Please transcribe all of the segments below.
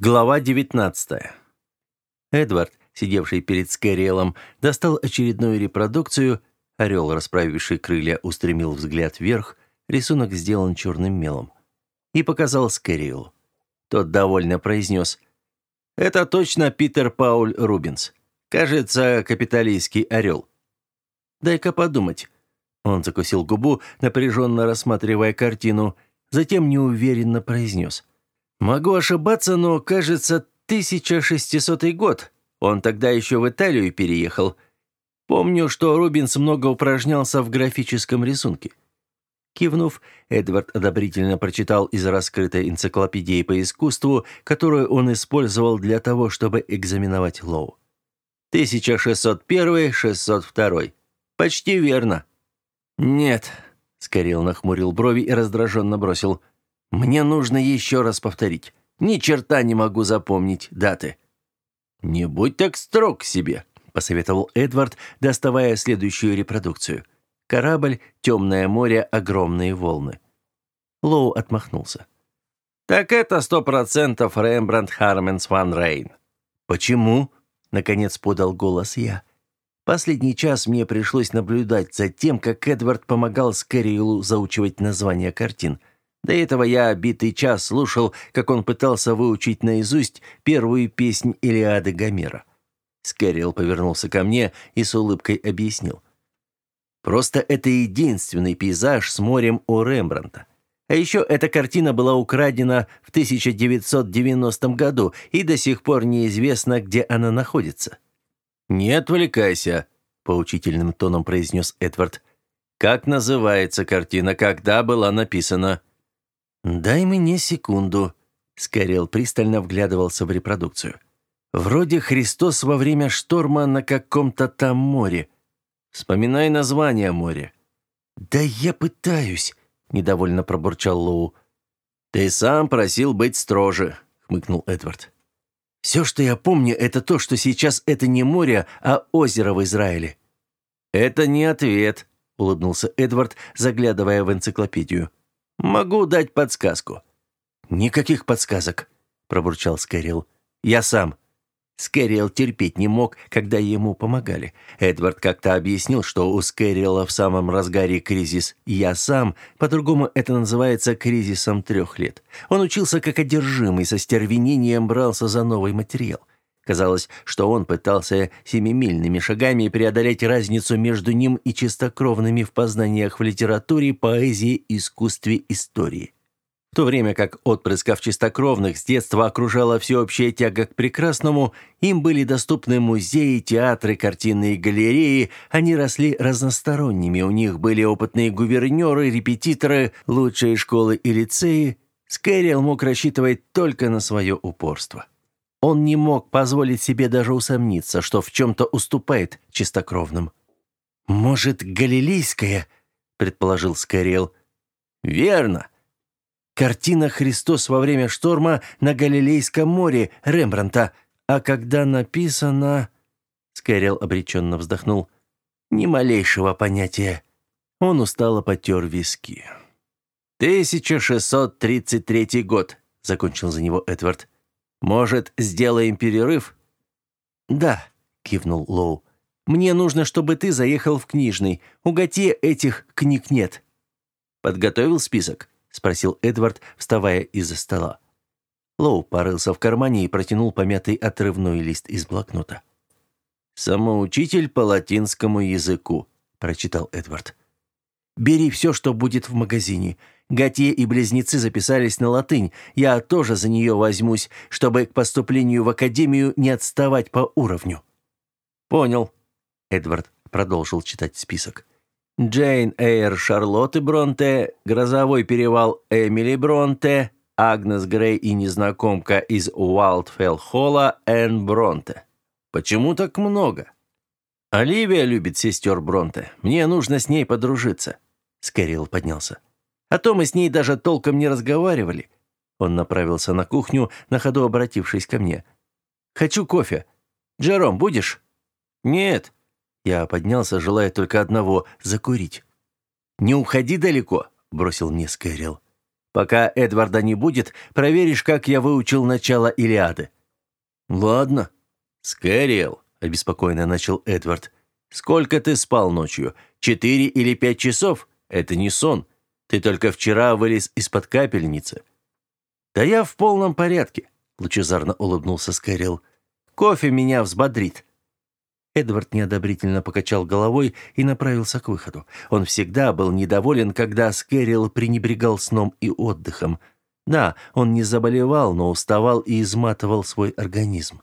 Глава 19. Эдвард, сидевший перед Скэриэлом, достал очередную репродукцию. Орел, расправивший крылья, устремил взгляд вверх. Рисунок сделан черным мелом. И показал Скэриэлу. Тот довольно произнес. «Это точно Питер Пауль Рубинс. Кажется, капиталистский орел». «Дай-ка подумать». Он закусил губу, напряженно рассматривая картину, затем неуверенно произнес. «Питер Могу ошибаться, но, кажется, 1600 год. Он тогда еще в Италию переехал. Помню, что Рубинс много упражнялся в графическом рисунке. Кивнув, Эдвард одобрительно прочитал из раскрытой энциклопедии по искусству, которую он использовал для того, чтобы экзаменовать Лоу. 1601-602. Почти верно. Нет, Скорел нахмурил брови и раздраженно бросил – мне нужно еще раз повторить. Ни черта не могу запомнить даты». «Не будь так строг к себе», — посоветовал Эдвард, доставая следующую репродукцию. Корабль, темное море, огромные волны. Лоу отмахнулся. «Так это сто процентов Рембрандт Харменс ван Рейн». «Почему?» — наконец подал голос я. Последний час мне пришлось наблюдать за тем, как Эдвард помогал Скэриэлу заучивать названия картин — до этого я битый час слушал, как он пытался выучить наизусть первую песнь Илиады Гомера. Скэрилл повернулся ко мне и с улыбкой объяснил. «Просто это единственный пейзаж с морем у Рембрандта. А еще эта картина была украдена в 1990 году, и до сих пор неизвестно, где она находится». «Не отвлекайся», — поучительным тоном произнес Эдвард. «Как называется картина, когда была написана?» «Дай мне секунду», — Скорел пристально вглядывался в репродукцию. «Вроде Христос во время шторма на каком-то там море. Вспоминай название моря». «Да я пытаюсь», — недовольно пробурчал Лоу. «Ты сам просил быть строже», — хмыкнул Эдвард. «Все, что я помню, это то, что сейчас это не море, а озеро в Израиле». «Это не ответ», — улыбнулся Эдвард, заглядывая в энциклопедию. Могу дать подсказку». «Никаких подсказок», — пробурчал Скэрилл. «Я сам». Скэрилл терпеть не мог, когда ему помогали. Эдвард как-то объяснил, что у Скэрилла в самом разгаре кризис «я сам», по-другому это называется кризисом трех лет. Он учился как одержимый, со стервенением брался за новый материал. Казалось, что он пытался семимильными шагами преодолеть разницу между ним и чистокровными в познаниях в литературе, поэзии, искусстве, истории. В то время как отпрысков чистокровных с детства окружала всеобщая тяга к прекрасному, им были доступны музеи, театры, картинные галереи, они росли разносторонними, у них были опытные гувернеры, репетиторы, лучшие школы и лицеи. Скэрилл мог рассчитывать только на свое упорство. Он не мог позволить себе даже усомниться, что в чем-то уступает чистокровным. «Может, галилейская?» — предположил Скорел. «Верно. Картина «Христос во время шторма» на Галилейском море Рембранта. А когда написано...» Скорел обреченно вздохнул. «Ни малейшего понятия». Он устало потер виски. «1633 год», — закончил за него Эдвард. Может, сделаем перерыв?» «Да», — кивнул Лоу. «Мне нужно, чтобы ты заехал в книжный. У Готье этих книг нет». «Подготовил список?» — спросил Эдвард, вставая из-за стола. Лоу порылся в кармане и протянул помятый отрывной лист из блокнота. «Самоучитель по латинскому языку», — прочитал Эдвард. «Бери все, что будет в магазине. Готье и близнецы записались на латынь. Я тоже за нее возьмусь, чтобы к поступлению в академию не отставать по уровню». «Понял», — Эдвард продолжил читать список. Джейн Эйр Шарлотты Бронте, Грозовой перевал Эмили Бронте, Агнес Грей и незнакомка из Уайлдфелл-Холла Энн Бронте. Почему так много? Оливия любит сестер Бронте. Мне нужно с ней подружиться. Скэрилл поднялся. А то мы с ней даже толком не разговаривали. Он направился на кухню, на ходу обратившись ко мне. «Хочу кофе. Джером, будешь?» «Нет». Я поднялся, желая только одного — закурить. «Не уходи далеко», — бросил мне Скайрилл. Пока Эдварда не будет, проверишь, как я выучил начало Илиады». «Ладно». «Скэриэл», — обеспокоенно начал Эдвард. «Сколько ты спал ночью? Четыре или пять часов? Это не сон. Ты только вчера вылез из-под капельницы». «Да я в полном порядке», — лучезарно улыбнулся Скэрилл. «Кофе меня взбодрит». Эдвард неодобрительно покачал головой и направился к выходу. Он всегда был недоволен, когда Скэрилл пренебрегал сном и отдыхом. Да, он не заболевал, но уставал и изматывал свой организм.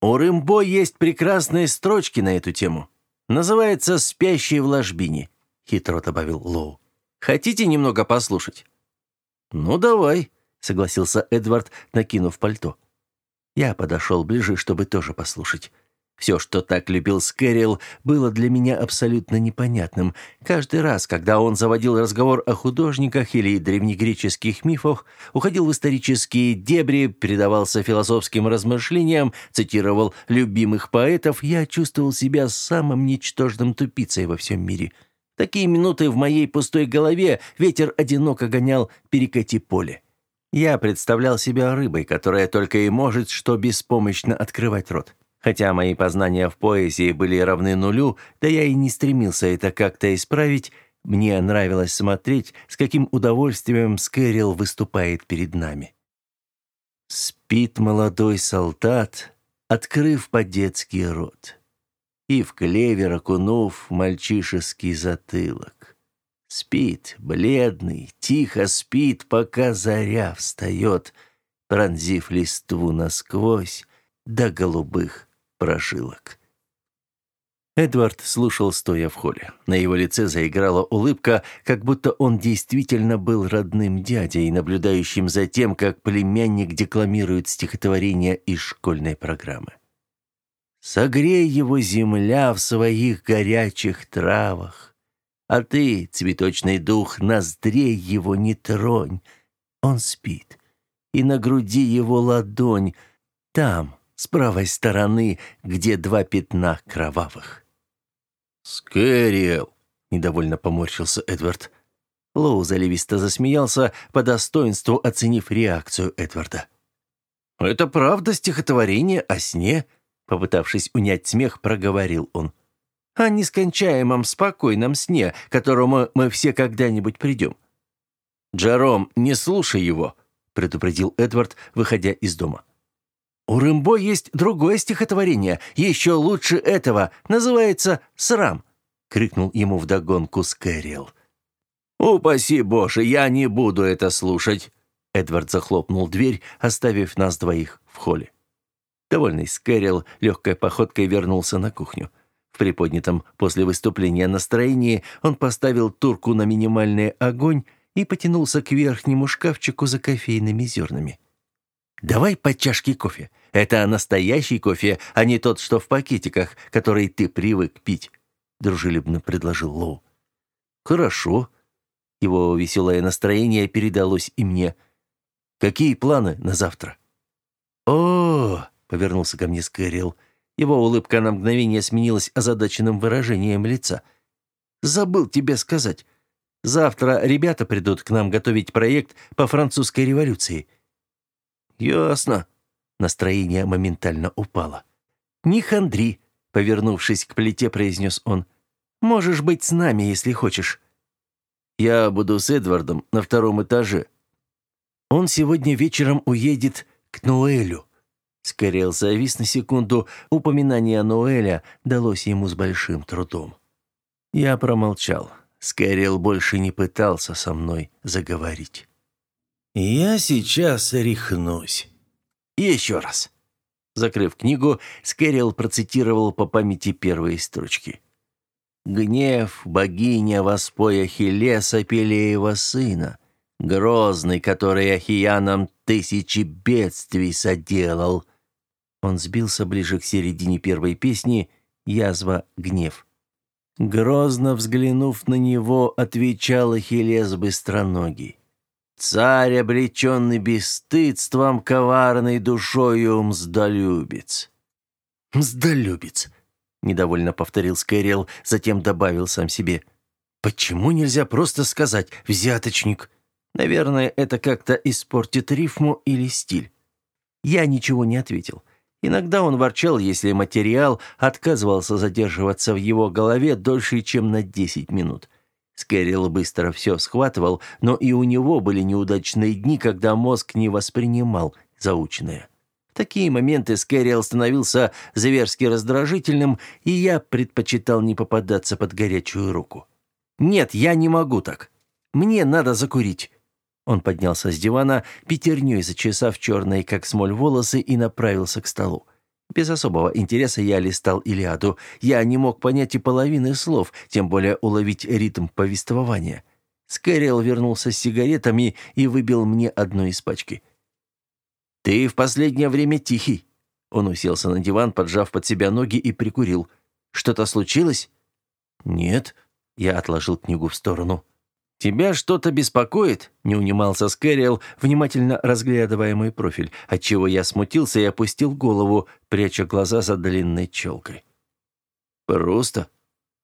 У Рымбо есть прекрасные строчки на эту тему. Называется «Спящие в ложбине», — хитро добавил Лоу. «Хотите немного послушать?» «Ну, давай», — согласился Эдвард, накинув пальто. Я подошел ближе, чтобы тоже послушать. Все, что так любил Скэрилл, было для меня абсолютно непонятным. Каждый раз, когда он заводил разговор о художниках или древнегреческих мифах, уходил в исторические дебри, передавался философским размышлениям, цитировал любимых поэтов, я чувствовал себя самым ничтожным тупицей во всем мире. Такие минуты в моей пустой голове ветер одиноко гонял перекати поле. Я представлял себя рыбой, которая только и может что беспомощно открывать рот. Хотя мои познания в поэзии были равны нулю, да я и не стремился это как-то исправить, мне нравилось смотреть, с каким удовольствием Скэрилл выступает перед нами. Спит молодой солдат, открыв по-детски рот, и в клевер окунув мальчишеский затылок. Спит, бледный, тихо спит, пока заря встает, пронзив листву насквозь до голубых прожилок. Эдвард слушал, стоя в холле. На его лице заиграла улыбка, как будто он действительно был родным дядей, наблюдающим за тем, как племянник декламирует стихотворение из школьной программы. «Согрей его земля в своих горячих травах, а ты, цветочный дух, ноздрей его не тронь. Он спит, и на груди его ладонь, там, с правой стороны, где два пятна кровавых. «Скэриэл!» — недовольно поморщился Эдвард. Лоу заливисто засмеялся, по достоинству оценив реакцию Эдварда. «Это правда стихотворение о сне?» Попытавшись унять смех, проговорил он. «О нескончаемом спокойном сне, к которому мы все когда-нибудь придем». «Джером, не слушай его», — предупредил Эдвард, выходя из дома. У Рымбо есть другое стихотворение, еще лучше этого, называется «Срам», — крикнул ему вдогонку Скэрилл. «Упаси Боже, я не буду это слушать!» Эдвард захлопнул дверь, оставив нас двоих в холле. Довольный Скэрилл легкой походкой вернулся на кухню. В приподнятом после выступления настроении он поставил турку на минимальный огонь и потянулся к верхнему шкафчику за кофейными зернами. Давай по чашке кофе. Это настоящий кофе, а не тот, что в пакетиках, который ты привык пить», — дружелюбно предложил Лоу. «Хорошо». Его веселое настроение передалось и мне. «Какие планы на завтра?» «О!» — повернулся ко мне Скэрилл. Его улыбка на мгновение сменилась озадаченным выражением лица. «Забыл тебе сказать. Завтра ребята придут к нам готовить проект по французской революции». «Ясно». Настроение моментально упало. «Не хандри», — повернувшись к плите, произнес он. «Можешь быть с нами, если хочешь». «Я буду с Эдвардом на втором этаже». «Он сегодня вечером уедет к Ноэлю». Скорел завис на секунду, упоминание Ноэля далось ему с большим трудом. Я промолчал. Скорел больше не пытался со мной заговорить. «Я сейчас рехнусь». «Еще раз». Закрыв книгу, Скэрилл процитировал по памяти первые строчки. «Гнев богиня воспоя Хелеса Пелеева сына, грозный, который Ахиянам тысячи бедствий соделал». Он сбился ближе к середине первой песни «Язва, гнев». Грозно взглянув на него, отвечал Ахиллес быстроногий. Царь, обреченный бесстыдством, коварной душою мздолюбец. «Мздолюбец», — недовольно повторил Скайрел, затем добавил сам себе. «Почему нельзя просто сказать «взяточник»? Наверное, это как-то испортит рифму или стиль. Я ничего не ответил. Иногда он ворчал, если материал отказывался задерживаться в его голове дольше, чем на 10 минут. Скэрилл быстро все схватывал, но и у него были неудачные дни, когда мозг не воспринимал заученное. В такие моменты Скэрилл становился зверски раздражительным, и я предпочитал не попадаться под горячую руку. «Нет, я не могу так. Мне надо закурить». Он поднялся с дивана, пятерней зачесав черные, как смоль, волосы и направился к столу. Без особого интереса я листал Илиаду. Я не мог понять и половины слов, тем более уловить ритм повествования. Скэрилл вернулся с сигаретами и выбил мне одну из пачки. «Ты в последнее время тихий». Он уселся на диван, поджав под себя ноги и прикурил. «Что-то случилось?» «Нет». Я отложил книгу в сторону. «Тебя что-то беспокоит?» — не унимался Скэриэл, внимательно разглядывая мой профиль, отчего я смутился и опустил голову, пряча глаза за длинной челкой. «Просто?»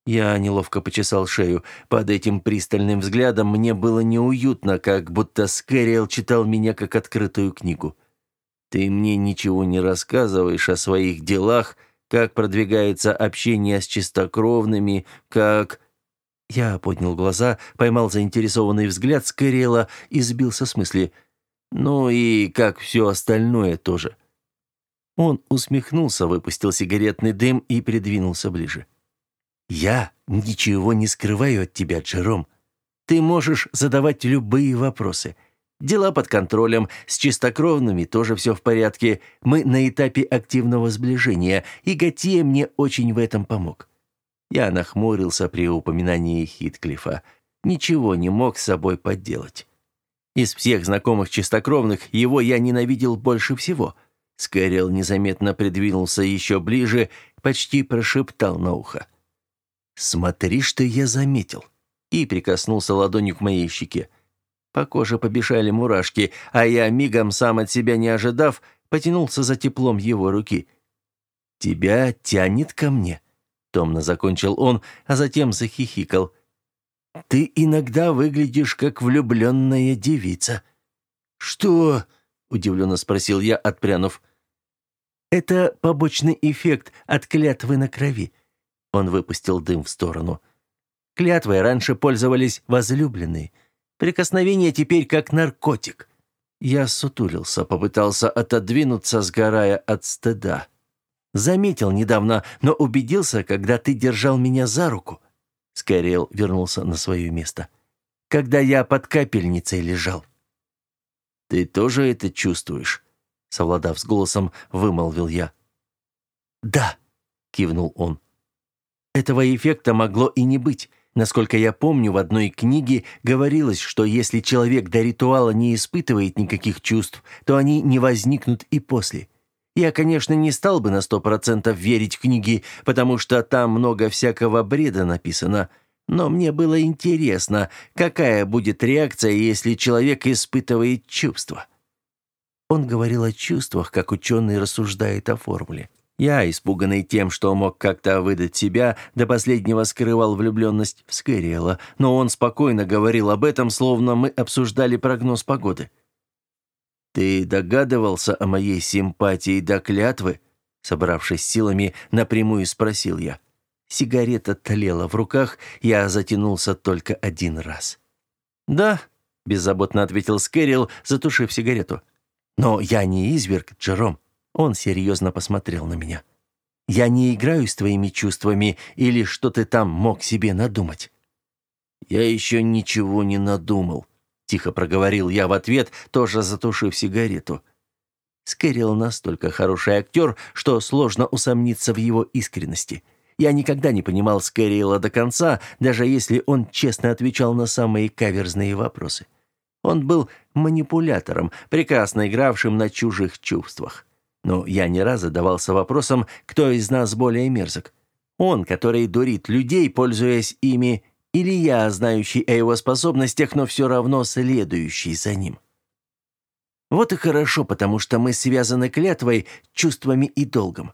Я неловко почесал шею. Под этим пристальным взглядом мне было неуютно, как будто Скэриэл читал меня как открытую книгу. «Ты мне ничего не рассказываешь о своих делах, как продвигается общение с чистокровными, как...» Я поднял глаза, поймал заинтересованный взгляд Скэриэла и сбился с мысли. «Ну и как все остальное тоже». Он усмехнулся, выпустил сигаретный дым и придвинулся ближе. «Я ничего не скрываю от тебя, Джером. Ты можешь задавать любые вопросы. Дела под контролем, с чистокровными тоже все в порядке. Мы на этапе активного сближения, и Готье мне очень в этом помог. Я нахмурился при упоминании Хитклифа. Ничего не мог с собой подделать. Из всех знакомых чистокровных его я ненавидел больше всего. Скэрилл незаметно придвинулся еще ближе, почти прошептал на ухо. «Смотри, что я заметил!» и прикоснулся ладонью к моей щеке. По коже побежали мурашки, а я, мигом сам от себя не ожидав, потянулся за теплом его руки. «Тебя тянет ко мне?» Томно закончил он, а затем захихикал. Ты иногда выглядишь как влюбленная девица. Что? удивленно спросил я, отпрянув. Это побочный эффект от клятвы на крови. Он выпустил дым в сторону. Клятвой раньше пользовались возлюбленные. Прикосновение теперь как наркотик. Я сутулился, попытался отодвинуться, сгорая от стыда. Заметил недавно, но убедился, когда ты держал меня за руку. Скайрел вернулся на свое место. Когда я под капельницей лежал. Ты тоже это чувствуешь? Совладав с голосом, вымолвил я. Да, кивнул он. Этого эффекта могло и не быть. Насколько я помню, в одной книге говорилось, что если человек до ритуала не испытывает никаких чувств, то они не возникнут и после. Я, конечно, не стал бы на сто процентов верить книге, потому что там много всякого бреда написано. Но мне было интересно, какая будет реакция, если человек испытывает чувства. Он говорил о чувствах, как ученый рассуждает о формуле. Я, испуганный тем, что мог как-то выдать себя, до последнего скрывал влюбленность в Скэриэла, но он спокойно говорил об этом, словно мы обсуждали прогноз погоды. «Ты догадывался о моей симпатии до клятвы?» Собравшись силами, напрямую спросил я. Сигарета тлела в руках, я затянулся только один раз. «Да», — беззаботно ответил Скэрилл, затушив сигарету. «Но я не изверг, Джером». Он серьезно посмотрел на меня. «Я не играю с твоими чувствами или что ты там мог себе надумать». «Я еще ничего не надумал», Тихо проговорил я в ответ, тоже затушив сигарету. Скэрилл настолько хороший актер, что сложно усомниться в его искренности. Я никогда не понимал Скэрилла до конца, даже если он честно отвечал на самые каверзные вопросы. Он был манипулятором, прекрасно игравшим на чужих чувствах. Но я не раз задавался вопросом, кто из нас более мерзок. Он, который дурит людей, пользуясь ими, или я, знающий о его способностях, но все равно следующий за ним. Вот и хорошо, потому что мы связаны клятвой, чувствами и долгом.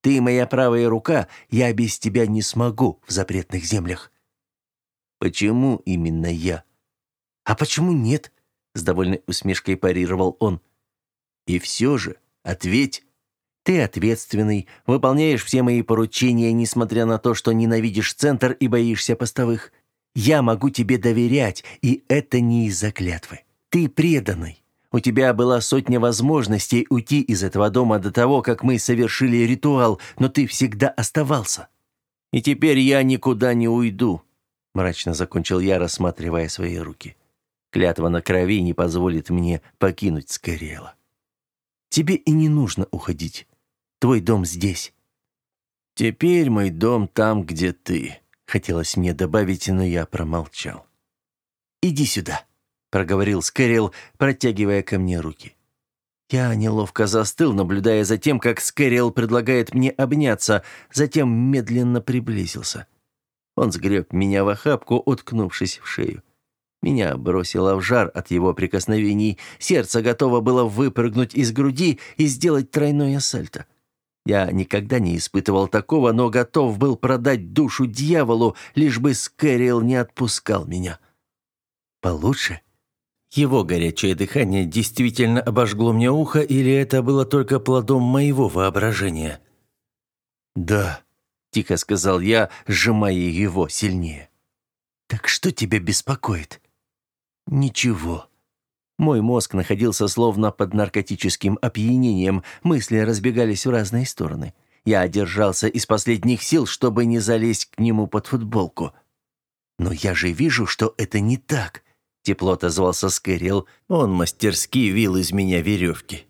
Ты моя правая рука, я без тебя не смогу в запретных землях. Почему именно я? А почему нет? с довольной усмешкой парировал он. И все же, ответь. Ты ответственный, выполняешь все мои поручения, несмотря на то, что ненавидишь центр и боишься постовых. Я могу тебе доверять, и это не из-за клятвы. Ты преданный. У тебя была сотня возможностей уйти из этого дома до того, как мы совершили ритуал, но ты всегда оставался. И теперь я никуда не уйду, мрачно закончил я, рассматривая свои руки. Клятва на крови не позволит мне покинуть Скорела. Тебе и не нужно уходить. Твой дом здесь. Теперь мой дом там, где ты. Хотелось мне добавить, но я промолчал. Иди сюда, проговорил Скэрилл, протягивая ко мне руки. Я неловко застыл, наблюдая за тем, как Скэрилл предлагает мне обняться, затем медленно приблизился. Он сгреб меня в охапку, уткнувшись в шею. Меня бросило в жар от его прикосновений. Сердце готово было выпрыгнуть из груди и сделать тройное сальто. Я никогда не испытывал такого, но готов был продать душу дьяволу, лишь бы Скэрилл не отпускал меня. Получше? Его горячее дыхание действительно обожгло мне ухо, или это было только плодом моего воображения? «Да», — тихо сказал я, сжимая его сильнее. «Так что тебя беспокоит?» Ничего. Мой мозг находился словно под наркотическим опьянением, мысли разбегались в разные стороны. Я одержался из последних сил, чтобы не залезть к нему под футболку. «Но я же вижу, что это не так», — тепло отозвался Скэрилл. Он мастерски вил из меня веревки.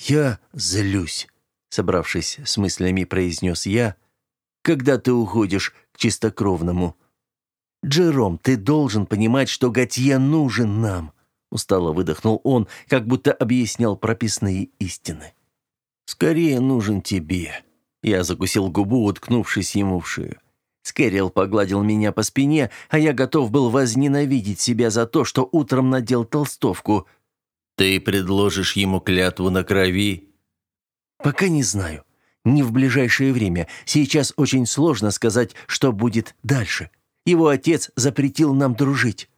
«Я злюсь», — собравшись с мыслями, произнес я, «когда ты уходишь к чистокровному». «Джером, ты должен понимать, что Готье нужен нам», — устало выдохнул он, как будто объяснял прописные истины. «Скорее нужен тебе». Я закусил губу, уткнувшись ему в шею. Скэрилл погладил меня по спине, а я готов был возненавидеть себя за то, что утром надел толстовку. «Ты предложишь ему клятву на крови?» «Пока не знаю. Не в ближайшее время. Сейчас очень сложно сказать, что будет дальше». Его отец запретил нам дружить».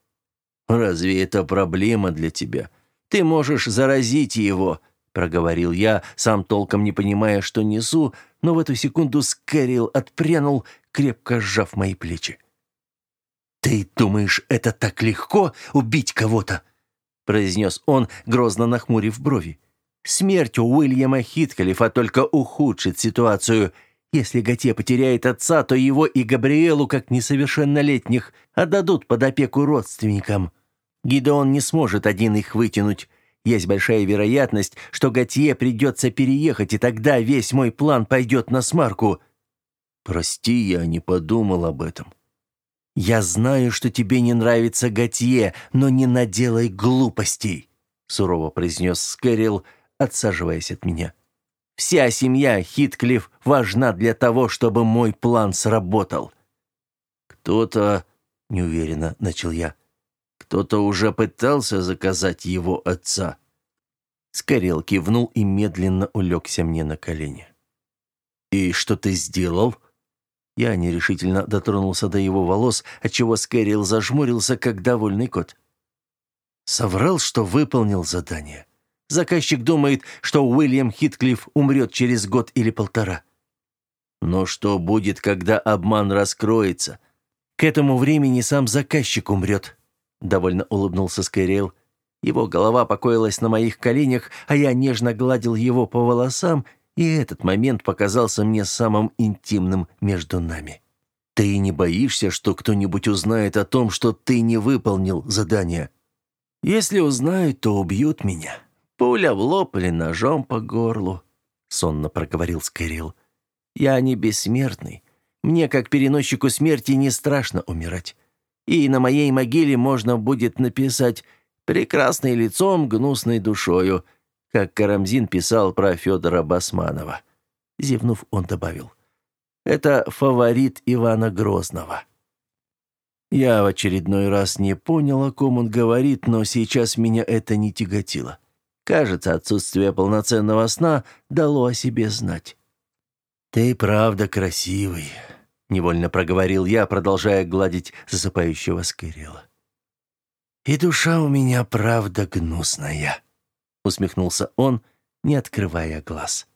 «Разве это проблема для тебя? Ты можешь заразить его», — проговорил я, сам толком не понимая, что несу, но в эту секунду Скэрилл отпрянул, крепко сжав мои плечи. «Ты думаешь, это так легко — убить кого-то?» — произнес он, грозно нахмурив брови. «Смерть у Уильяма Хитклифа только ухудшит ситуацию. Если Готье потеряет отца, то его и Габриэлу, как несовершеннолетних, отдадут под опеку родственникам. Гидеон не сможет один их вытянуть. Есть большая вероятность, что Готье придется переехать, и тогда весь мой план пойдет на смарку. Прости, я не подумал об этом. Я знаю, что тебе не нравится Готье, но не наделай глупостей, сурово произнес Скэрилл, отсаживаясь от меня. Вся семья Хитклифф важна для того, чтобы мой план сработал. Кто-то, неуверенно начал я, кто-то уже пытался заказать его отца. Скорел кивнул и медленно улегся мне на колени. «И что ты сделал?» Я нерешительно дотронулся до его волос, отчего Скэрилл зажмурился, как довольный кот. Соврал, что выполнил задание. Заказчик думает, что Уильям Хитклифф умрет через год или полтора. Но что будет, когда обман раскроется? К этому времени сам заказчик умрет. Довольно улыбнулся Скайрел. Его голова покоилась на моих коленях, а я нежно гладил его по волосам, и этот момент показался мне самым интимным между нами. Ты не боишься, что кто-нибудь узнает о том, что ты не выполнил задание? Если узнают, то убьют меня. Пуля в лоб или ножом по горлу, сонно проговорил Скэрилл. Я не бессмертный. Мне, как переносчику смерти, не страшно умирать. И на моей могиле можно будет написать «прекрасный лицом, гнусной душою», как Карамзин писал про Федора Басманова. Зевнув, он добавил. «Это фаворит Ивана Грозного». Я в очередной раз не понял, о ком он говорит, но сейчас меня это не тяготило. Кажется, отсутствие полноценного сна дало о себе знать. «Ты правда красивый», — невольно проговорил я, продолжая гладить засыпающего Скырила. «И душа у меня правда гнусная», — усмехнулся он, не открывая глаз.